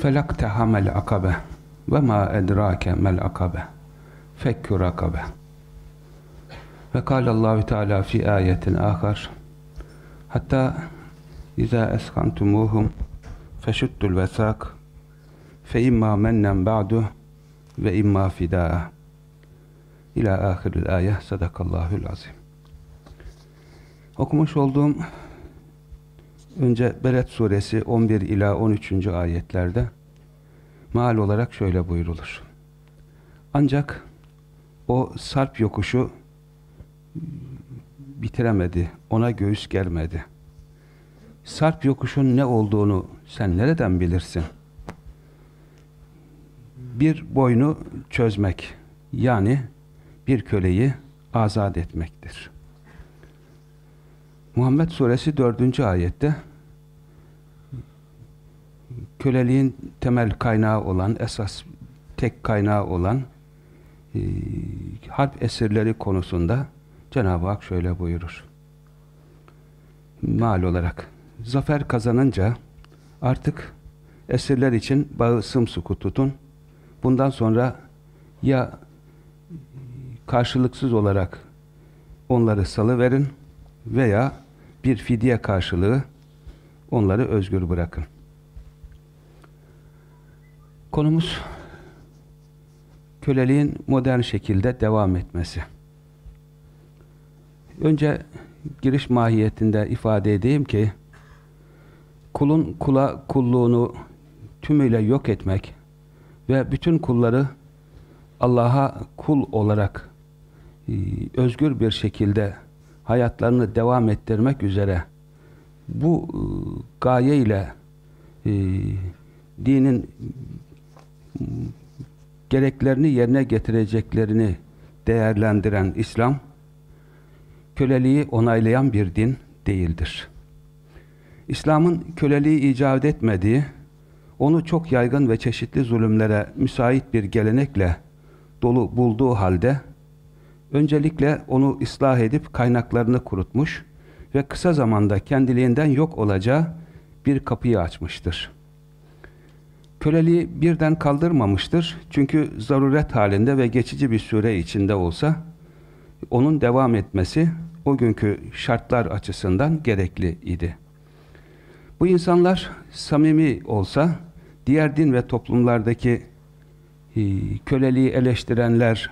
felaktehamel akabe ve ma edrake mel akabe. Fekkü rakabe ve kâlallahu teâlâ fi ayetin âkar hatta izâ eskantumuhum feşuddul vesâk. Fe imma mennen ba'du ve imma fidâ'a. İla ahiril ayeh sadakallahul azim okumuş olduğum önce Beled suresi 11 ila 13. ayetlerde maal olarak şöyle buyurulur. Ancak o sarp yokuşu bitiremedi, ona göğüs germedi. Sarp yokuşun ne olduğunu sen nereden bilirsin? Bir boynu çözmek, yani bir köleyi azat etmektir. Muhammed suresi 4. ayette köleliğin temel kaynağı olan, esas tek kaynağı olan e, harp esirleri konusunda Cenab-ı Hak şöyle buyurur. Mal olarak zafer kazanınca artık esirler için bağı sımsıkı tutun. Bundan sonra ya karşılıksız olarak onları salıverin veya bir fidye karşılığı onları özgür bırakın. Konumuz köleliğin modern şekilde devam etmesi. Önce giriş mahiyetinde ifade edeyim ki kulun kula kulluğunu tümüyle yok etmek ve bütün kulları Allah'a kul olarak e, özgür bir şekilde hayatlarını devam ettirmek üzere bu e, gaye ile e, dinin gereklerini yerine getireceklerini değerlendiren İslam köleliği onaylayan bir din değildir. İslam'ın köleliği icat etmediği, onu çok yaygın ve çeşitli zulümlere müsait bir gelenekle dolu bulduğu halde öncelikle onu ıslah edip kaynaklarını kurutmuş ve kısa zamanda kendiliğinden yok olacağı bir kapıyı açmıştır. Köleliği birden kaldırmamıştır. Çünkü zaruret halinde ve geçici bir süre içinde olsa onun devam etmesi o günkü şartlar açısından gerekli idi. Bu insanlar samimi olsa diğer din ve toplumlardaki e, köleliği eleştirenler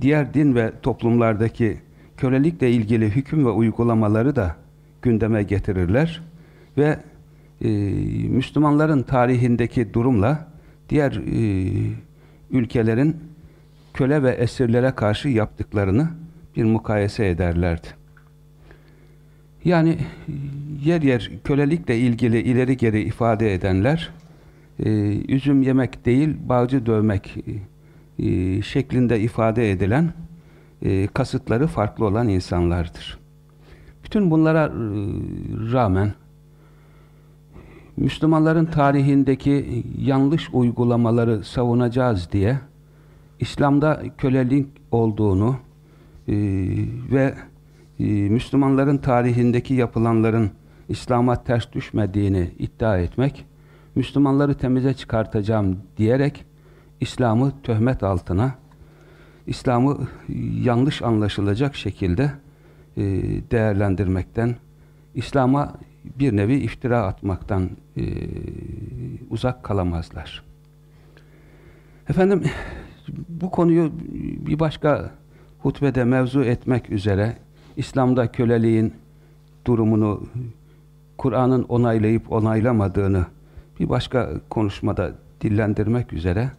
diğer din ve toplumlardaki kölelikle ilgili hüküm ve uygulamaları da gündeme getirirler ve e, Müslümanların tarihindeki durumla diğer e, ülkelerin köle ve esirlere karşı yaptıklarını bir mukayese ederlerdi. Yani yer yer kölelikle ilgili ileri geri ifade edenler e, üzüm yemek değil bağcı dövmek e, şeklinde ifade edilen e, kasıtları farklı olan insanlardır. Bütün bunlara e, rağmen Müslümanların tarihindeki yanlış uygulamaları savunacağız diye İslam'da kölelik olduğunu e, ve e, Müslümanların tarihindeki yapılanların İslam'a ters düşmediğini iddia etmek, Müslümanları temize çıkartacağım diyerek İslam'ı töhmet altına, İslam'ı yanlış anlaşılacak şekilde e, değerlendirmekten, İslam'a bir nevi iftira atmaktan e, uzak kalamazlar. Efendim bu konuyu bir başka hutbede mevzu etmek üzere İslam'da köleliğin durumunu Kur'an'ın onaylayıp onaylamadığını bir başka konuşmada dillendirmek üzere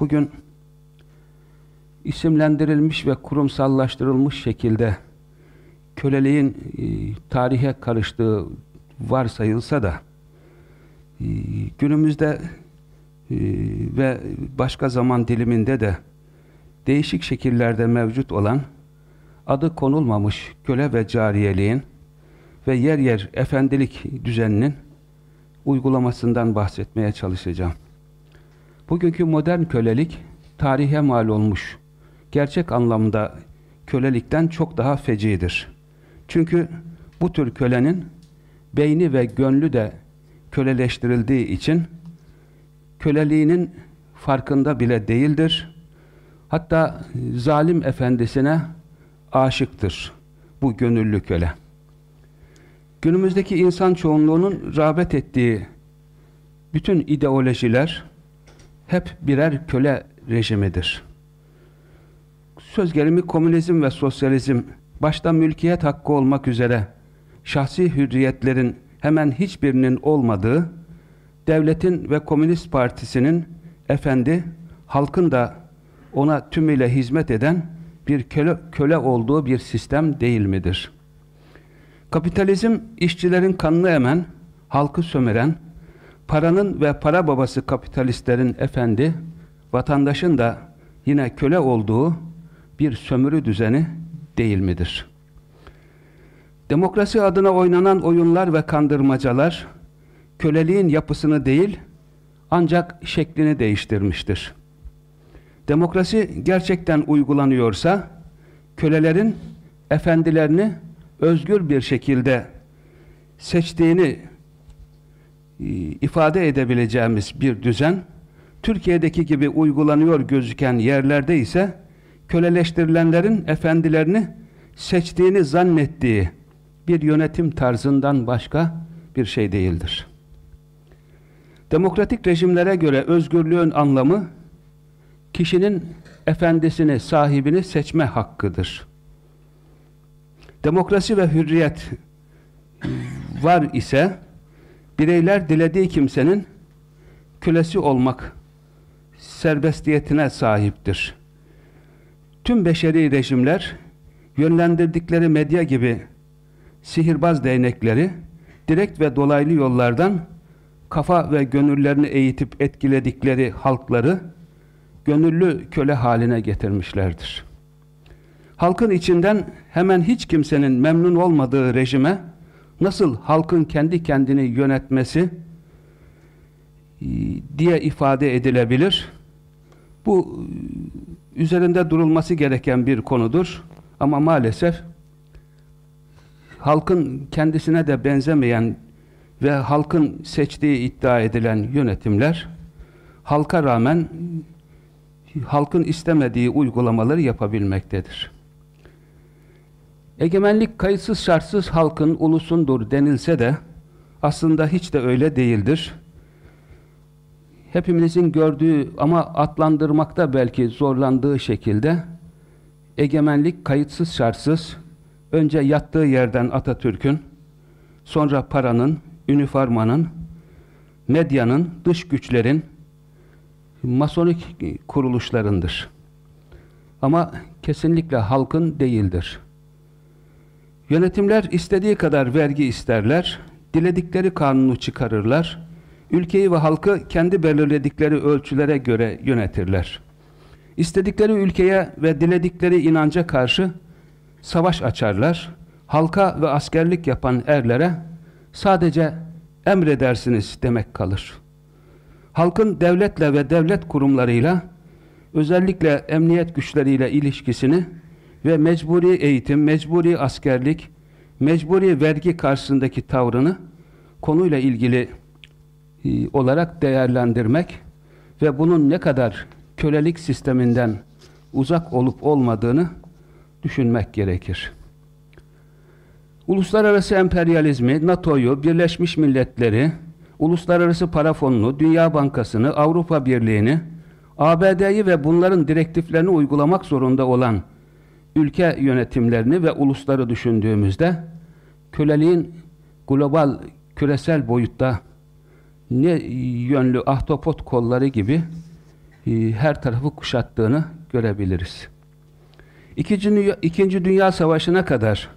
bugün isimlendirilmiş ve kurumsallaştırılmış şekilde köleliğin e, tarihe karıştığı varsayılsa da e, günümüzde e, ve başka zaman diliminde de değişik şekillerde mevcut olan adı konulmamış köle ve cariyeliğin ve yer yer efendilik düzeninin uygulamasından bahsetmeye çalışacağım. Bugünkü modern kölelik tarihe mal olmuş. Gerçek anlamda kölelikten çok daha fecidir. Çünkü bu tür kölenin beyni ve gönlü de köleleştirildiği için köleliğinin farkında bile değildir. Hatta zalim efendisine aşıktır bu gönüllü köle. Günümüzdeki insan çoğunluğunun rağbet ettiği bütün ideolojiler hep birer köle rejimidir. Söz gelimi komünizm ve sosyalizm başta mülkiyet hakkı olmak üzere şahsi hürriyetlerin hemen hiçbirinin olmadığı, devletin ve komünist partisinin efendi, halkın da ona tümüyle hizmet eden bir köle, köle olduğu bir sistem değil midir? Kapitalizm, işçilerin kanını emen, halkı sömüren, paranın ve para babası kapitalistlerin efendi, vatandaşın da yine köle olduğu bir sömürü düzeni değil midir? Demokrasi adına oynanan oyunlar ve kandırmacalar, köleliğin yapısını değil, ancak şeklini değiştirmiştir. Demokrasi gerçekten uygulanıyorsa, kölelerin efendilerini özgür bir şekilde seçtiğini e, ifade edebileceğimiz bir düzen, Türkiye'deki gibi uygulanıyor gözüken yerlerde ise köleleştirilenlerin efendilerini seçtiğini zannettiği bir yönetim tarzından başka bir şey değildir. Demokratik rejimlere göre özgürlüğün anlamı kişinin efendisini, sahibini seçme hakkıdır. Demokrasi ve hürriyet var ise bireyler dilediği kimsenin kölesi olmak serbestiyetine sahiptir. Tüm beşeri rejimler yönlendirdikleri medya gibi sihirbaz değnekleri direkt ve dolaylı yollardan kafa ve gönüllerini eğitip etkiledikleri halkları gönüllü köle haline getirmişlerdir. Halkın içinden hemen hiç kimsenin memnun olmadığı rejime nasıl halkın kendi kendini yönetmesi e, diye ifade edilebilir. Bu e, üzerinde durulması gereken bir konudur. Ama maalesef halkın kendisine de benzemeyen ve halkın seçtiği iddia edilen yönetimler halka rağmen halkın istemediği uygulamaları yapabilmektedir. Egemenlik kayıtsız şartsız halkın ulusundur denilse de aslında hiç de öyle değildir. Hepimizin gördüğü ama atlandırmakta belki zorlandığı şekilde egemenlik kayıtsız şartsız önce yattığı yerden Atatürk'ün sonra paranın, üniformanın, medyanın, dış güçlerin masonik kuruluşlarındır. Ama kesinlikle halkın değildir. Yönetimler istediği kadar vergi isterler, diledikleri kanunu çıkarırlar, ülkeyi ve halkı kendi belirledikleri ölçülere göre yönetirler. İstedikleri ülkeye ve diledikleri inanca karşı savaş açarlar, halka ve askerlik yapan erlere sadece emredersiniz demek kalır. Halkın devletle ve devlet kurumlarıyla, özellikle emniyet güçleriyle ilişkisini ve mecburi eğitim, mecburi askerlik, mecburi vergi karşısındaki tavrını konuyla ilgili e, olarak değerlendirmek ve bunun ne kadar kölelik sisteminden uzak olup olmadığını düşünmek gerekir. Uluslararası emperyalizmi, NATO'yu, Birleşmiş Milletleri, Uluslararası Para Fonu'nu, Dünya Bankası'nı, Avrupa Birliği'ni, ABD'yi ve bunların direktiflerini uygulamak zorunda olan ülke yönetimlerini ve ulusları düşündüğümüzde köleliğin global, küresel boyutta ne yönlü ahtapot kolları gibi e, her tarafı kuşattığını görebiliriz. İkinci Dünya, İkinci Dünya Savaşı'na kadar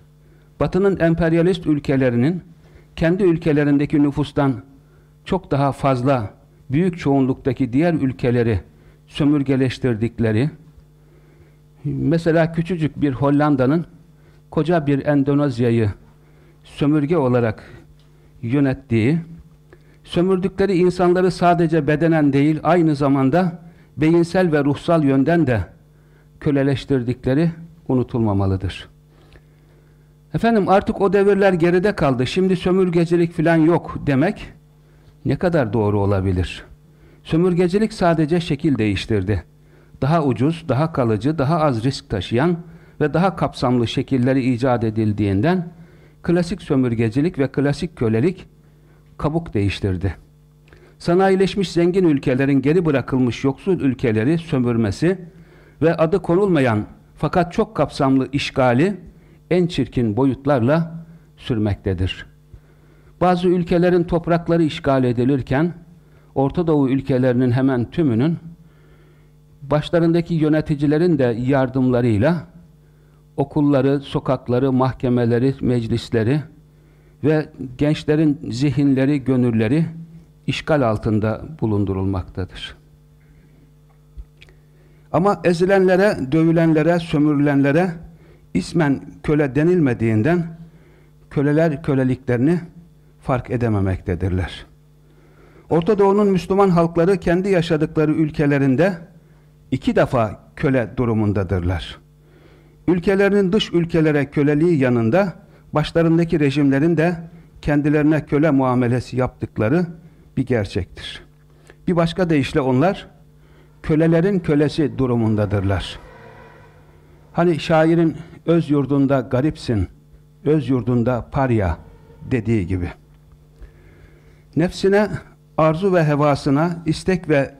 Batı'nın emperyalist ülkelerinin kendi ülkelerindeki nüfustan çok daha fazla büyük çoğunluktaki diğer ülkeleri sömürgeleştirdikleri mesela küçücük bir Hollanda'nın koca bir Endonezya'yı sömürge olarak yönettiği sömürdükleri insanları sadece bedenen değil aynı zamanda beyinsel ve ruhsal yönden de köleleştirdikleri unutulmamalıdır. Efendim artık o devirler geride kaldı. Şimdi sömürgecilik falan yok demek ne kadar doğru olabilir? Sömürgecilik sadece şekil değiştirdi. Daha ucuz, daha kalıcı, daha az risk taşıyan ve daha kapsamlı şekilleri icat edildiğinden klasik sömürgecilik ve klasik kölelik kabuk değiştirdi. Sanayileşmiş zengin ülkelerin geri bırakılmış yoksul ülkeleri sömürmesi ve adı konulmayan fakat çok kapsamlı işgali en çirkin boyutlarla sürmektedir. Bazı ülkelerin toprakları işgal edilirken Orta Doğu ülkelerinin hemen tümünün başlarındaki yöneticilerin de yardımlarıyla okulları, sokakları, mahkemeleri, meclisleri ve gençlerin zihinleri, gönülleri işgal altında bulundurulmaktadır. Ama ezilenlere, dövülenlere, sömürülenlere ismen köle denilmediğinden köleler köleliklerini fark edememektedirler. Orta Doğu'nun Müslüman halkları kendi yaşadıkları ülkelerinde iki defa köle durumundadırlar. Ülkelerinin dış ülkelere köleliği yanında başlarındaki rejimlerin de kendilerine köle muamelesi yaptıkları bir gerçektir. Bir başka deyişle onlar kölelerin kölesi durumundadırlar. Hani şairin öz yurdunda garipsin, öz yurdunda parya dediği gibi. Nefsine, arzu ve hevasına, istek ve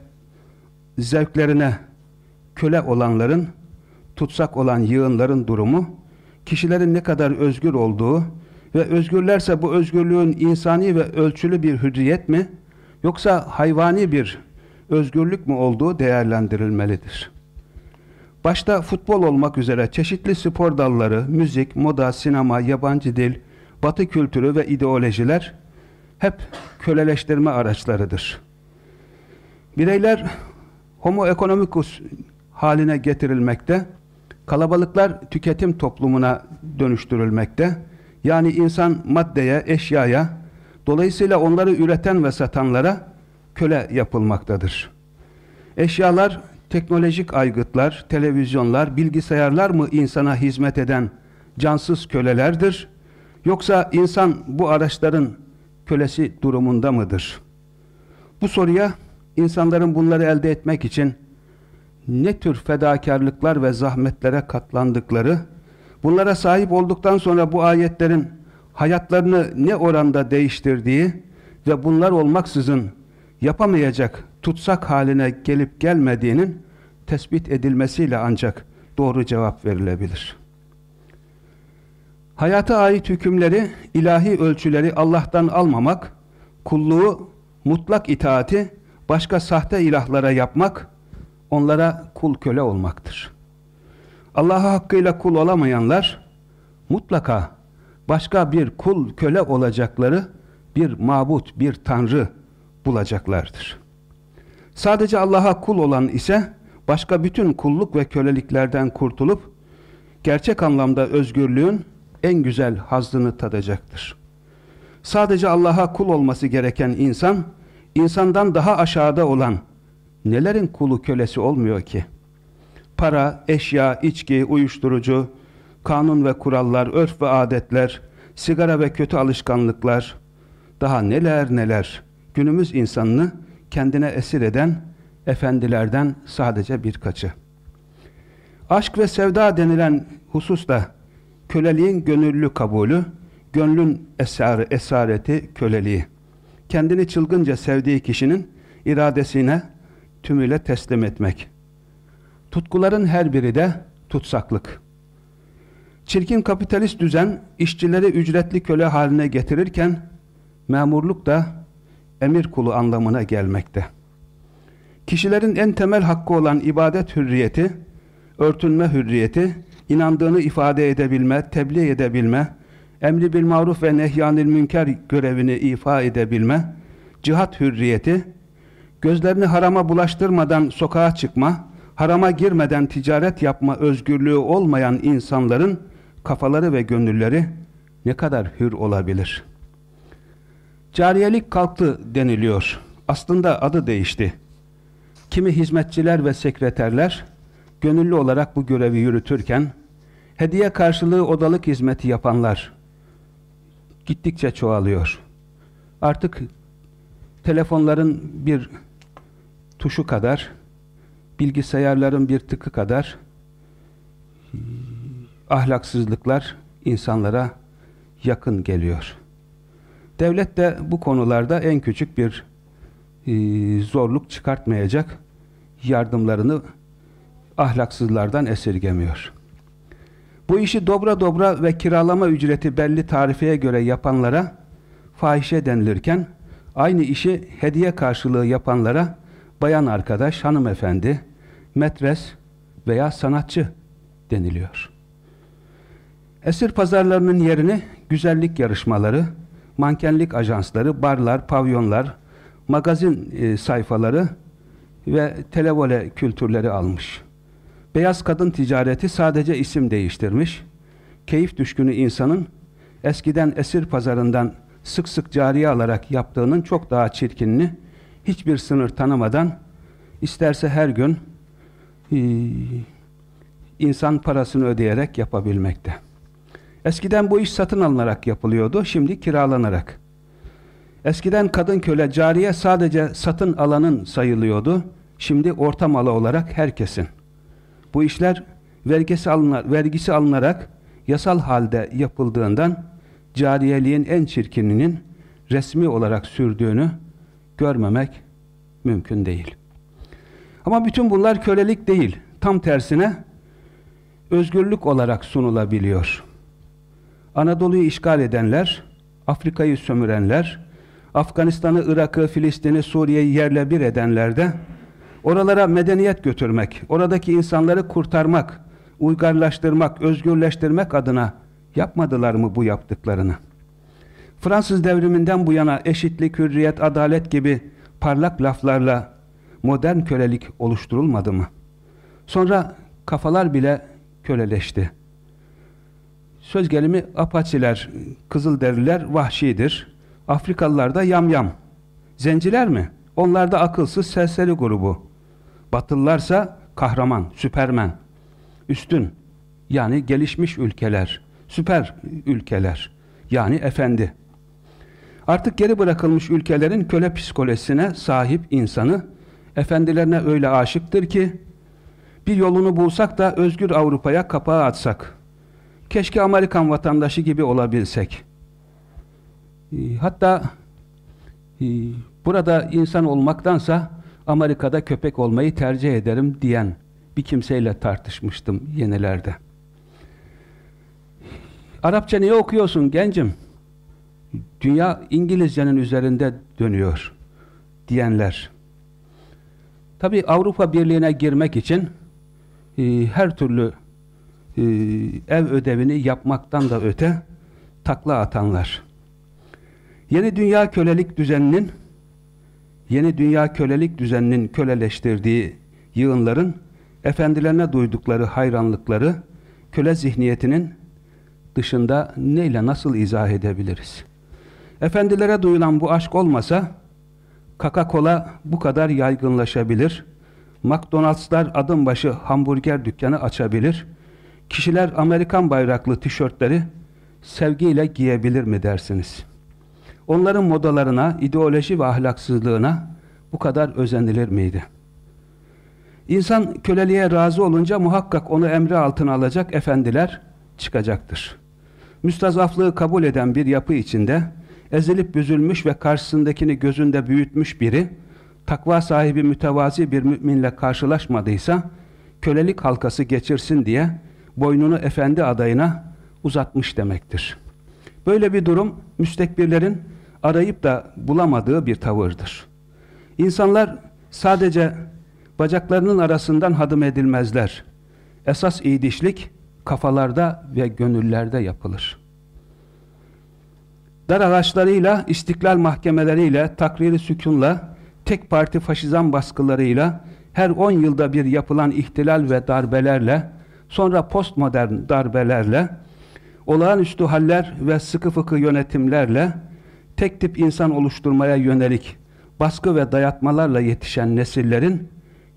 zevklerine köle olanların, tutsak olan yığınların durumu, kişilerin ne kadar özgür olduğu ve özgürlerse bu özgürlüğün insani ve ölçülü bir hürriyet mi, yoksa hayvani bir özgürlük mü olduğu değerlendirilmelidir. Başta futbol olmak üzere çeşitli spor dalları, müzik, moda, sinema, yabancı dil, batı kültürü ve ideolojiler hep köleleştirme araçlarıdır. Bireyler homo economicus haline getirilmekte, kalabalıklar tüketim toplumuna dönüştürülmekte, yani insan maddeye, eşyaya, dolayısıyla onları üreten ve satanlara köle yapılmaktadır. Eşyalar, teknolojik aygıtlar, televizyonlar, bilgisayarlar mı insana hizmet eden cansız kölelerdir? Yoksa insan bu araçların kölesi durumunda mıdır? Bu soruya insanların bunları elde etmek için ne tür fedakarlıklar ve zahmetlere katlandıkları, bunlara sahip olduktan sonra bu ayetlerin hayatlarını ne oranda değiştirdiği ve bunlar olmaksızın yapamayacak tutsak haline gelip gelmediğinin tespit edilmesiyle ancak doğru cevap verilebilir. Hayata ait hükümleri, ilahi ölçüleri Allah'tan almamak, kulluğu, mutlak itaati başka sahte ilahlara yapmak, onlara kul köle olmaktır. Allah'a hakkıyla kul olamayanlar, mutlaka başka bir kul köle olacakları bir mabut, bir tanrı bulacaklardır. Sadece Allah'a kul olan ise başka bütün kulluk ve köleliklerden kurtulup gerçek anlamda özgürlüğün en güzel hazdını tadacaktır. Sadece Allah'a kul olması gereken insan, insandan daha aşağıda olan nelerin kulu kölesi olmuyor ki? Para, eşya, içki, uyuşturucu, kanun ve kurallar, örf ve adetler, sigara ve kötü alışkanlıklar, daha neler neler günümüz insanını kendine esir eden efendilerden sadece birkaçı. Aşk ve sevda denilen hususta köleliğin gönüllü kabulü, gönlün esarı, esareti köleliği. Kendini çılgınca sevdiği kişinin iradesine tümüyle teslim etmek. Tutkuların her biri de tutsaklık. Çirkin kapitalist düzen işçileri ücretli köle haline getirirken memurluk da emir kulu anlamına gelmekte. Kişilerin en temel hakkı olan ibadet hürriyeti, örtünme hürriyeti, inandığını ifade edebilme, tebliğ edebilme, emri bil maruf ve nehyanil münker görevini ifa edebilme, cihat hürriyeti, gözlerini harama bulaştırmadan sokağa çıkma, harama girmeden ticaret yapma özgürlüğü olmayan insanların kafaları ve gönülleri ne kadar hür olabilir? Cariyelik kalktı deniliyor. Aslında adı değişti. Kimi hizmetçiler ve sekreterler gönüllü olarak bu görevi yürütürken hediye karşılığı odalık hizmeti yapanlar gittikçe çoğalıyor. Artık telefonların bir tuşu kadar, bilgisayarların bir tıkı kadar ahlaksızlıklar insanlara yakın geliyor. Devlet de bu konularda en küçük bir e, zorluk çıkartmayacak yardımlarını ahlaksızlardan esirgemiyor. Bu işi dobra dobra ve kiralama ücreti belli tarifeye göre yapanlara fahişe denilirken aynı işi hediye karşılığı yapanlara bayan arkadaş, hanımefendi, metres veya sanatçı deniliyor. Esir pazarlarının yerini güzellik yarışmaları, mankenlik ajansları, barlar, pavyonlar, magazin e, sayfaları ve televole kültürleri almış. Beyaz kadın ticareti sadece isim değiştirmiş. Keyif düşkünü insanın eskiden esir pazarından sık sık cariye alarak yaptığının çok daha çirkinini hiçbir sınır tanımadan isterse her gün e, insan parasını ödeyerek yapabilmekte. Eskiden bu iş satın alınarak yapılıyordu, şimdi kiralanarak. Eskiden kadın köle cariye sadece satın alanın sayılıyordu, şimdi orta malı olarak herkesin. Bu işler vergisi, alınar, vergisi alınarak yasal halde yapıldığından cariyeliğin en çirkininin resmi olarak sürdüğünü görmemek mümkün değil. Ama bütün bunlar kölelik değil. Tam tersine özgürlük olarak sunulabiliyor. Anadolu'yu işgal edenler, Afrika'yı sömürenler, Afganistan'ı, Irak'ı, Filistin'i, Suriye'yi yerle bir edenler de oralara medeniyet götürmek, oradaki insanları kurtarmak, uygarlaştırmak, özgürleştirmek adına yapmadılar mı bu yaptıklarını? Fransız devriminden bu yana eşitlik, hürriyet, adalet gibi parlak laflarla modern kölelik oluşturulmadı mı? Sonra kafalar bile köleleşti. Söz gelimi Apaçiler, Kızılderililer vahşidir. Afrikalılar da yamyam. Zenciler mi? Onlar da akılsız serseri grubu. Batılılarsa kahraman, süpermen. Üstün, yani gelişmiş ülkeler. Süper ülkeler, yani efendi. Artık geri bırakılmış ülkelerin köle psikolojisine sahip insanı efendilerine öyle aşıktır ki bir yolunu bulsak da özgür Avrupa'ya kapağı atsak. Keşke Amerikan vatandaşı gibi olabilsek. Ee, hatta e, burada insan olmaktansa Amerika'da köpek olmayı tercih ederim diyen bir kimseyle tartışmıştım yenilerde. Arapça niye okuyorsun gencim? Dünya İngilizcenin üzerinde dönüyor diyenler. Tabi Avrupa Birliği'ne girmek için e, her türlü e, ev ödevini yapmaktan da öte takla atanlar. Yeni dünya kölelik düzeninin yeni dünya kölelik düzeninin köleleştirdiği yığınların efendilerine duydukları hayranlıkları köle zihniyetinin dışında neyle nasıl izah edebiliriz? Efendilere duyulan bu aşk olmasa Coca-Cola bu kadar yaygınlaşabilir. McDonald'slar adım başı hamburger dükkanı açabilir. Kişiler Amerikan bayraklı tişörtleri sevgiyle giyebilir mi dersiniz? Onların modalarına, ideoloji ve ahlaksızlığına bu kadar özenilir miydi? İnsan köleliğe razı olunca muhakkak onu emri altına alacak efendiler çıkacaktır. Müstazaflığı kabul eden bir yapı içinde ezilip büzülmüş ve karşısındakini gözünde büyütmüş biri takva sahibi mütevazi bir müminle karşılaşmadıysa, kölelik halkası geçirsin diye boynunu efendi adayına uzatmış demektir. Böyle bir durum müstekbirlerin arayıp da bulamadığı bir tavırdır. İnsanlar sadece bacaklarının arasından hadım edilmezler. Esas iyidişlik kafalarda ve gönüllerde yapılır. Dar ağaçlarıyla, istiklal mahkemeleriyle, takriri sükunla, tek parti faşizan baskılarıyla, her on yılda bir yapılan ihtilal ve darbelerle, sonra postmodern darbelerle, olağanüstü haller ve sıkı fıkı yönetimlerle, tek tip insan oluşturmaya yönelik baskı ve dayatmalarla yetişen nesillerin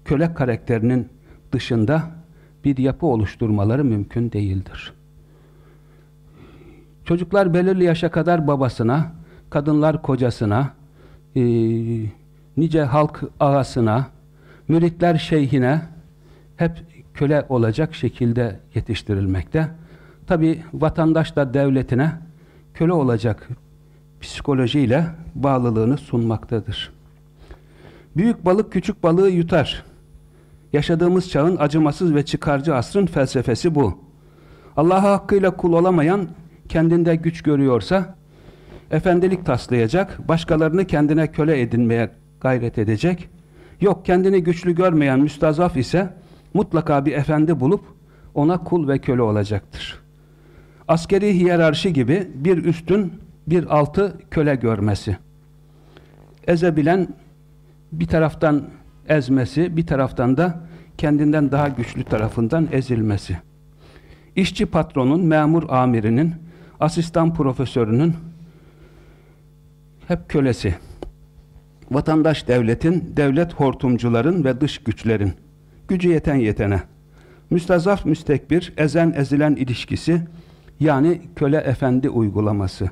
köle karakterinin dışında bir yapı oluşturmaları mümkün değildir. Çocuklar belirli yaşa kadar babasına, kadınlar kocasına, e, nice halk ağasına, müritler şeyhine hep köle olacak şekilde yetiştirilmekte. Tabi vatandaş da devletine köle olacak psikolojiyle bağlılığını sunmaktadır. Büyük balık küçük balığı yutar. Yaşadığımız çağın acımasız ve çıkarcı asrın felsefesi bu. Allah'a hakkıyla kul olamayan kendinde güç görüyorsa efendilik taslayacak, başkalarını kendine köle edinmeye gayret edecek. Yok kendini güçlü görmeyen müstazaf ise mutlaka bir efendi bulup ona kul ve köle olacaktır. Askeri hiyerarşi gibi bir üstün bir altı köle görmesi. Ezebilen bir taraftan ezmesi, bir taraftan da kendinden daha güçlü tarafından ezilmesi. İşçi patronun, memur amirinin, asistan profesörünün hep kölesi. Vatandaş devletin, devlet hortumcuların ve dış güçlerin, gücü yeten yetene, müstazaf müstekbir, ezen ezilen ilişkisi, yani köle efendi uygulaması.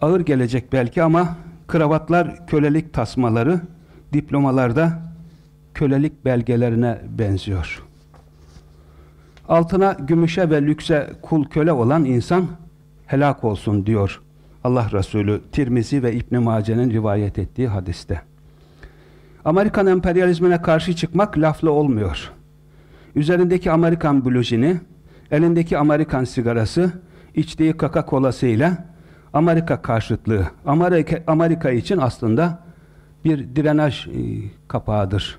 Ağır gelecek belki ama kravatlar kölelik tasmaları, diplomalarda kölelik belgelerine benziyor. Altına, gümüşe ve lükse kul köle olan insan helak olsun diyor Allah Resulü Tirmizi ve İbn Mace'nin rivayet ettiği hadiste. Amerikan emperyalizmine karşı çıkmak laflı olmuyor. Üzerindeki Amerikan blujini, elindeki Amerikan sigarası, içtiği kaka kolasıyla Amerika karşıtlığı, Amerika, Amerika için aslında bir direnaj e, kapağıdır.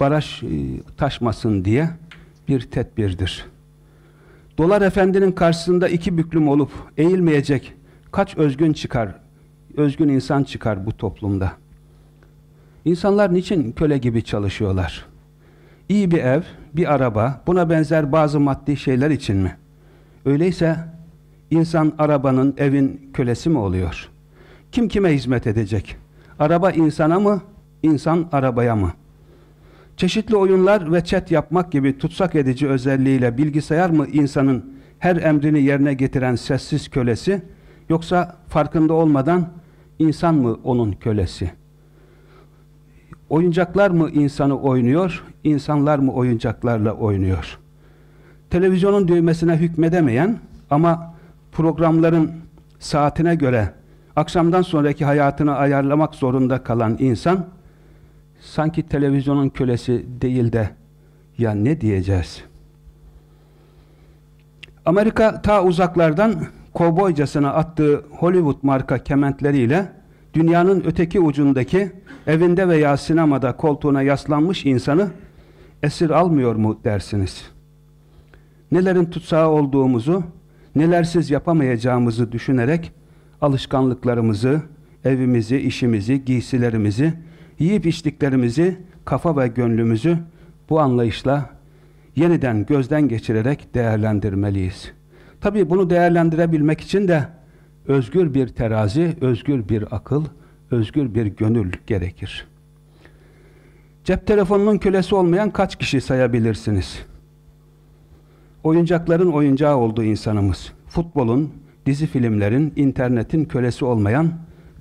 Baraj e, taşmasın diye bir tedbirdir. Dolar efendinin karşısında iki büklüm olup eğilmeyecek kaç özgün çıkar, özgün insan çıkar bu toplumda. İnsanlar niçin köle gibi çalışıyorlar? İyi bir ev, bir araba, buna benzer bazı maddi şeyler için mi? Öyleyse insan arabanın, evin kölesi mi oluyor? Kim kime hizmet edecek? Araba insana mı, insan arabaya mı? Çeşitli oyunlar ve chat yapmak gibi tutsak edici özelliğiyle bilgisayar mı insanın her emrini yerine getiren sessiz kölesi, yoksa farkında olmadan insan mı onun kölesi? Oyuncaklar mı insanı oynuyor, insanlar mı oyuncaklarla oynuyor? Televizyonun düğmesine hükmedemeyen ama programların saatine göre akşamdan sonraki hayatını ayarlamak zorunda kalan insan sanki televizyonun kölesi değil de ya ne diyeceğiz? Amerika ta uzaklardan kovboycasına attığı Hollywood marka kementleriyle dünyanın öteki ucundaki evinde veya sinemada koltuğuna yaslanmış insanı esir almıyor mu dersiniz? Nelerin tutsağı olduğumuzu, nelersiz yapamayacağımızı düşünerek alışkanlıklarımızı, evimizi, işimizi, giysilerimizi, yiyip içtiklerimizi, kafa ve gönlümüzü bu anlayışla yeniden gözden geçirerek değerlendirmeliyiz. Tabi bunu değerlendirebilmek için de özgür bir terazi, özgür bir akıl, özgür bir gönül gerekir. Cep telefonunun kölesi olmayan kaç kişi sayabilirsiniz? Oyuncakların oyuncağı olduğu insanımız, futbolun, dizi filmlerin, internetin kölesi olmayan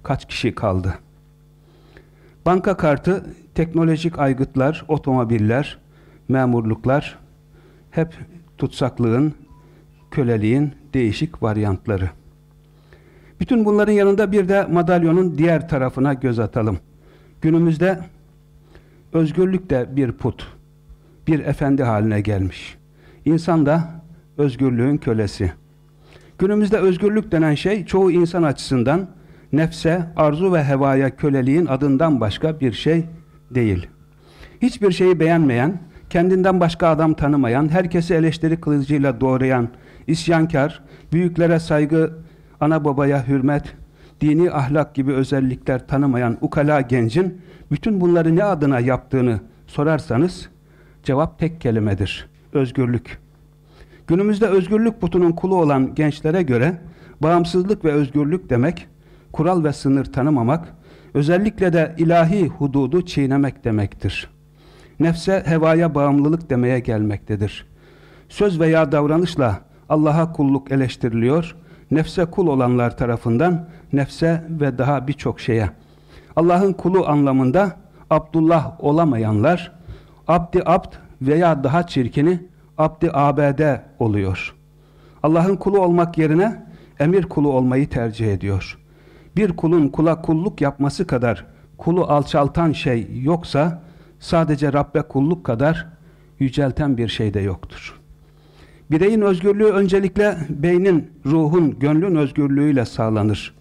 kaç kişi kaldı? Banka kartı, teknolojik aygıtlar, otomobiller, memurluklar hep tutsaklığın, köleliğin değişik varyantları. Bütün bunların yanında bir de madalyonun diğer tarafına göz atalım. Günümüzde özgürlük de bir put, bir efendi haline gelmiş. İnsan da özgürlüğün kölesi. Günümüzde özgürlük denen şey çoğu insan açısından nefse, arzu ve hevaya köleliğin adından başka bir şey değil. Hiçbir şeyi beğenmeyen, kendinden başka adam tanımayan, herkesi eleştiri kılıcıyla doğrayan, isyankar, büyüklere saygı, ana babaya hürmet, dini ahlak gibi özellikler tanımayan ukala gencin bütün bunları ne adına yaptığını sorarsanız cevap tek kelimedir. Özgürlük. Günümüzde özgürlük putunun kulu olan gençlere göre bağımsızlık ve özgürlük demek, kural ve sınır tanımamak, özellikle de ilahi hududu çiğnemek demektir. Nefse, hevaya bağımlılık demeye gelmektedir. Söz veya davranışla Allah'a kulluk eleştiriliyor, nefse kul olanlar tarafından nefse ve daha birçok şeye. Allah'ın kulu anlamında Abdullah olamayanlar, abdi abd veya daha çirkini abdi abd oluyor. Allah'ın kulu olmak yerine emir kulu olmayı tercih ediyor. Bir kulun kula kulluk yapması kadar kulu alçaltan şey yoksa sadece Rabbe kulluk kadar yücelten bir şey de yoktur. Bireyin özgürlüğü öncelikle beynin, ruhun, gönlün özgürlüğüyle sağlanır.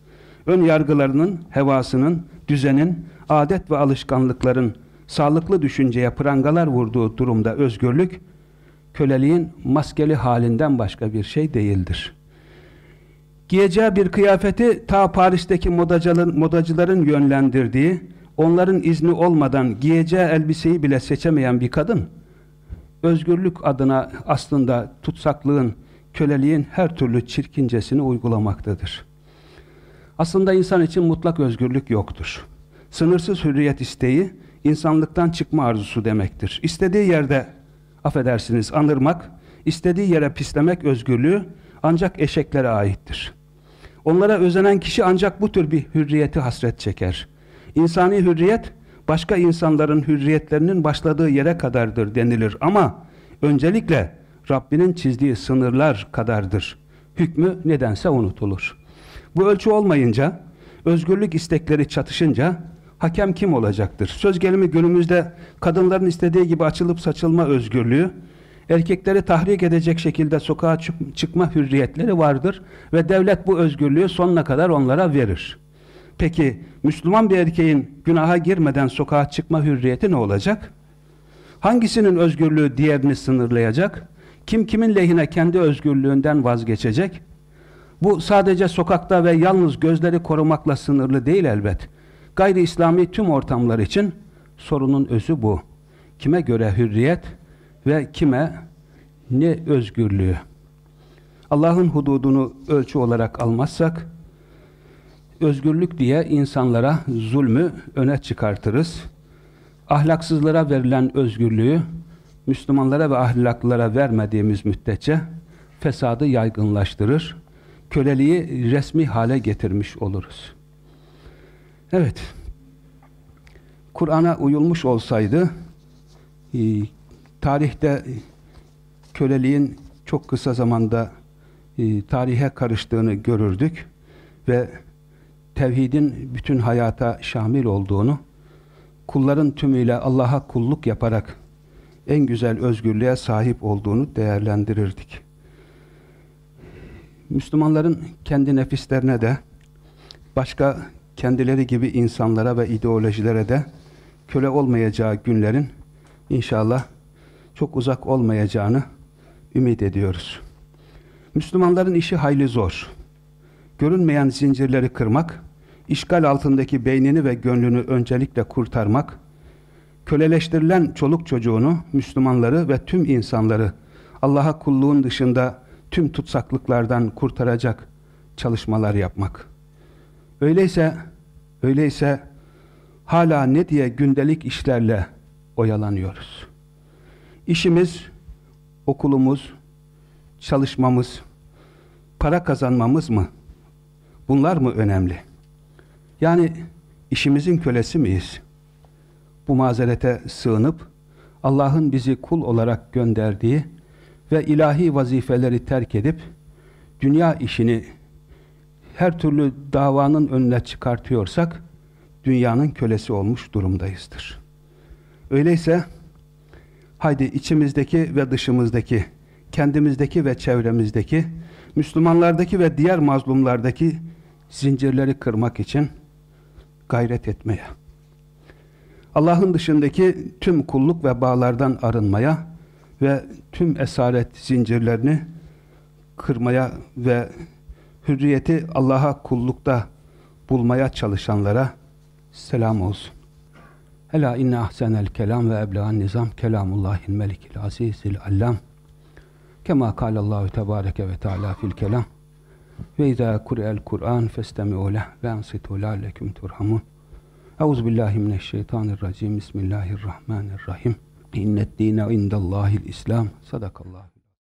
Ön yargılarının, hevasının, düzenin, adet ve alışkanlıkların sağlıklı düşünceye prangalar vurduğu durumda özgürlük, köleliğin maskeli halinden başka bir şey değildir. Giyeceği bir kıyafeti ta Paris'teki modacıların, yönlendirdiği, onların izni olmadan giyeceği elbiseyi bile seçemeyen bir kadın, özgürlük adına aslında tutsaklığın, köleliğin her türlü çirkincesini uygulamaktadır. Aslında insan için mutlak özgürlük yoktur. Sınırsız hürriyet isteği, insanlıktan çıkma arzusu demektir. İstediği yerde, affedersiniz, anırmak, istediği yere pislemek özgürlüğü ancak eşeklere aittir. Onlara özenen kişi ancak bu tür bir hürriyeti hasret çeker. İnsani hürriyet, başka insanların hürriyetlerinin başladığı yere kadardır denilir ama öncelikle Rabbinin çizdiği sınırlar kadardır. Hükmü nedense unutulur. Bu ölçü olmayınca, özgürlük istekleri çatışınca hakem kim olacaktır? Söz gelimi günümüzde kadınların istediği gibi açılıp saçılma özgürlüğü, erkekleri tahrik edecek şekilde sokağa çıkma hürriyetleri vardır ve devlet bu özgürlüğü sonuna kadar onlara verir. Peki Müslüman bir erkeğin günaha girmeden sokağa çıkma hürriyeti ne olacak? Hangisinin özgürlüğü diğerini sınırlayacak? Kim kimin lehine kendi özgürlüğünden vazgeçecek? Bu sadece sokakta ve yalnız gözleri korumakla sınırlı değil elbet. Gayri İslami tüm ortamlar için sorunun özü bu. Kime göre hürriyet ve kime ne özgürlüğü? Allah'ın hududunu ölçü olarak almazsak, özgürlük diye insanlara zulmü öne çıkartırız. Ahlaksızlara verilen özgürlüğü Müslümanlara ve ahlaklılara vermediğimiz müddetçe fesadı yaygınlaştırır. Köleliği resmi hale getirmiş oluruz. Evet. Kur'an'a uyulmuş olsaydı e, tarihte köleliğin çok kısa zamanda e, tarihe karıştığını görürdük ve tevhidin bütün hayata şamil olduğunu, kulların tümüyle Allah'a kulluk yaparak en güzel özgürlüğe sahip olduğunu değerlendirirdik. Müslümanların kendi nefislerine de, başka kendileri gibi insanlara ve ideolojilere de köle olmayacağı günlerin inşallah çok uzak olmayacağını ümit ediyoruz. Müslümanların işi hayli zor görünmeyen zincirleri kırmak, işgal altındaki beynini ve gönlünü öncelikle kurtarmak, köleleştirilen çoluk çocuğunu, Müslümanları ve tüm insanları Allah'a kulluğun dışında tüm tutsaklıklardan kurtaracak çalışmalar yapmak. Öyleyse, öyleyse hala ne diye gündelik işlerle oyalanıyoruz? İşimiz, okulumuz, çalışmamız, para kazanmamız mı? Bunlar mı önemli? Yani işimizin kölesi miyiz? Bu mazerete sığınıp Allah'ın bizi kul olarak gönderdiği ve ilahi vazifeleri terk edip dünya işini her türlü davanın önüne çıkartıyorsak dünyanın kölesi olmuş durumdayızdır. Öyleyse haydi içimizdeki ve dışımızdaki, kendimizdeki ve çevremizdeki, Müslümanlardaki ve diğer mazlumlardaki zincirleri kırmak için gayret etmeye, Allah'ın dışındaki tüm kulluk ve bağlardan arınmaya ve tüm esaret zincirlerini kırmaya ve hürriyeti Allah'a kullukta bulmaya çalışanlara selam olsun. Ela inne ahsenel kelam ve ebla'n nizam kelamullahil melikil azizil allam kema kâlallahu tebâreke ve teâlâ fil kelam ve izâ kure'el Kur'an festemi'u leh ve ansitu lâleküm turhamun. Euzu billahi mineşşeytanirracim Bismillahirrahmanirrahim. İnned dîne indallâhil İslam Sadakallahu